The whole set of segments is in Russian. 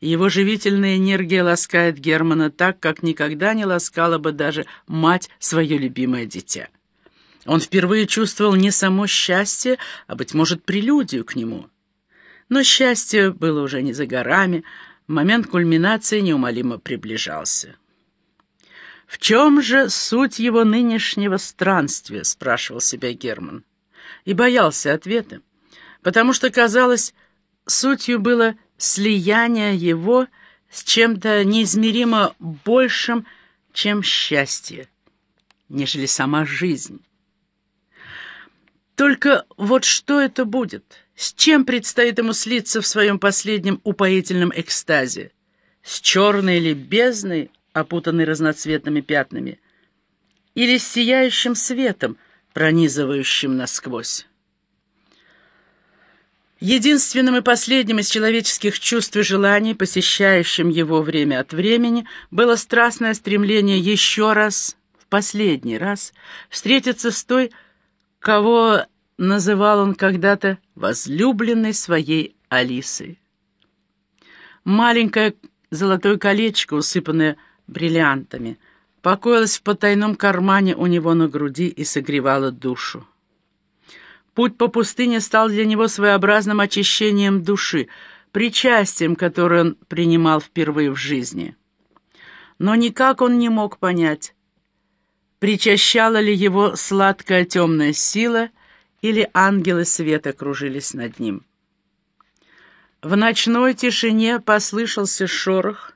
Его живительная энергия ласкает Германа так, как никогда не ласкала бы даже мать свое любимое дитя. Он впервые чувствовал не само счастье, а, быть может, прелюдию к нему. Но счастье было уже не за горами, момент кульминации неумолимо приближался. «В чем же суть его нынешнего странствия?» — спрашивал себя Герман. И боялся ответа, потому что, казалось, сутью было слияние его с чем-то неизмеримо большим, чем счастье, нежели сама жизнь. Только вот что это будет? С чем предстоит ему слиться в своем последнем упоительном экстазе? С черной или бездной, опутанной разноцветными пятнами? Или с сияющим светом, пронизывающим насквозь? Единственным и последним из человеческих чувств и желаний, посещающим его время от времени, было страстное стремление еще раз, в последний раз, встретиться с той, кого называл он когда-то возлюбленной своей Алисой. Маленькое золотое колечко, усыпанное бриллиантами, покоилось в потайном кармане у него на груди и согревало душу. Путь по пустыне стал для него своеобразным очищением души, причастием, которое он принимал впервые в жизни. Но никак он не мог понять, причащала ли его сладкая темная сила или ангелы света кружились над ним. В ночной тишине послышался шорох,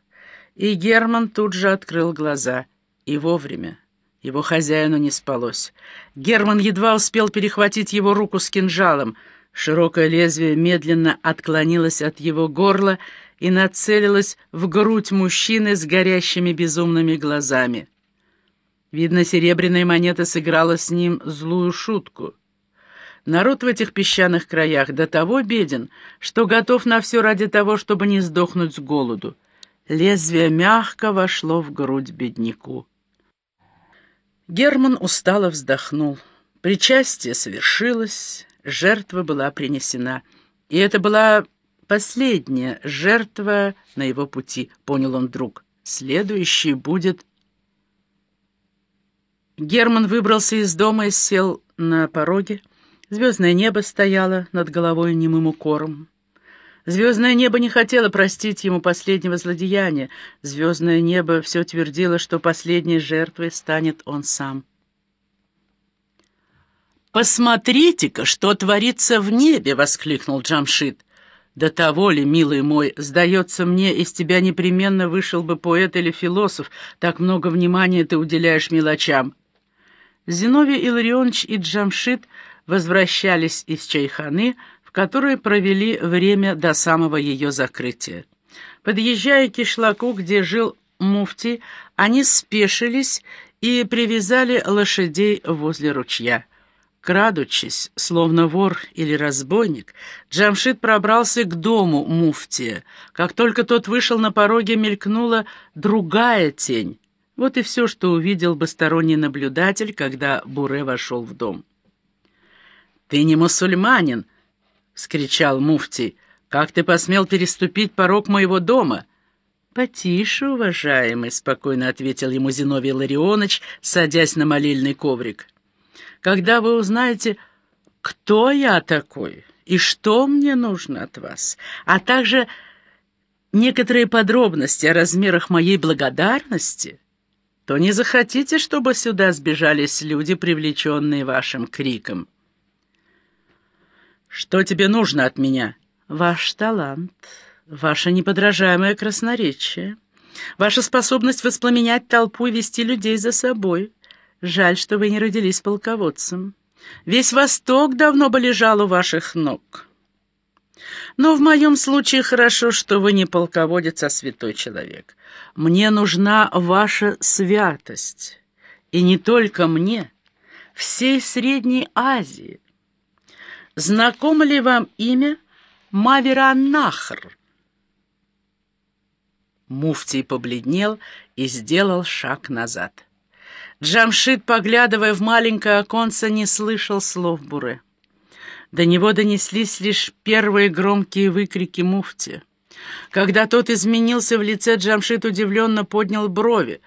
и Герман тут же открыл глаза. И вовремя. Его хозяину не спалось. Герман едва успел перехватить его руку с кинжалом. Широкое лезвие медленно отклонилось от его горла и нацелилось в грудь мужчины с горящими безумными глазами. Видно, серебряная монета сыграла с ним злую шутку. Народ в этих песчаных краях до того беден, что готов на все ради того, чтобы не сдохнуть с голоду. Лезвие мягко вошло в грудь бедняку. Герман устало вздохнул. Причастие совершилось, жертва была принесена. И это была последняя жертва на его пути, понял он вдруг. Следующий будет Герман выбрался из дома и сел на пороге. Звездное небо стояло над головой немым укором. Звездное небо не хотело простить ему последнего злодеяния. Звездное небо все твердило, что последней жертвой станет он сам. «Посмотрите-ка, что творится в небе!» — воскликнул Джамшит. «До того ли, милый мой, сдается мне, из тебя непременно вышел бы поэт или философ, так много внимания ты уделяешь мелочам». Зиновий Илларионович и Джамшит возвращались из чайханы, в которой провели время до самого ее закрытия. Подъезжая к кишлаку, где жил муфти, они спешились и привязали лошадей возле ручья. Крадучись, словно вор или разбойник, Джамшит пробрался к дому муфтия. Как только тот вышел на пороге, мелькнула другая тень. Вот и все, что увидел бы сторонний наблюдатель, когда Буре вошел в дом. «Ты не мусульманин!» — вскричал муфти. «Как ты посмел переступить порог моего дома?» «Потише, уважаемый», — спокойно ответил ему Зиновий Ларионович, садясь на молильный коврик. «Когда вы узнаете, кто я такой и что мне нужно от вас, а также некоторые подробности о размерах моей благодарности...» то не захотите, чтобы сюда сбежались люди, привлеченные вашим криком. Что тебе нужно от меня? Ваш талант, ваше неподражаемое красноречие, ваша способность воспламенять толпу и вести людей за собой. Жаль, что вы не родились полководцем. Весь Восток давно бы лежал у ваших ног. Но в моем случае хорошо, что вы не полководец, а святой человек. Мне нужна ваша святость. И не только мне, всей Средней Азии. Знакомо ли вам имя Маверанахр? Муфтий побледнел и сделал шаг назад. Джамшит, поглядывая в маленькое оконце, не слышал слов Буры. До него донеслись лишь первые громкие выкрики муфти. Когда тот изменился в лице, Джамшит удивленно поднял брови.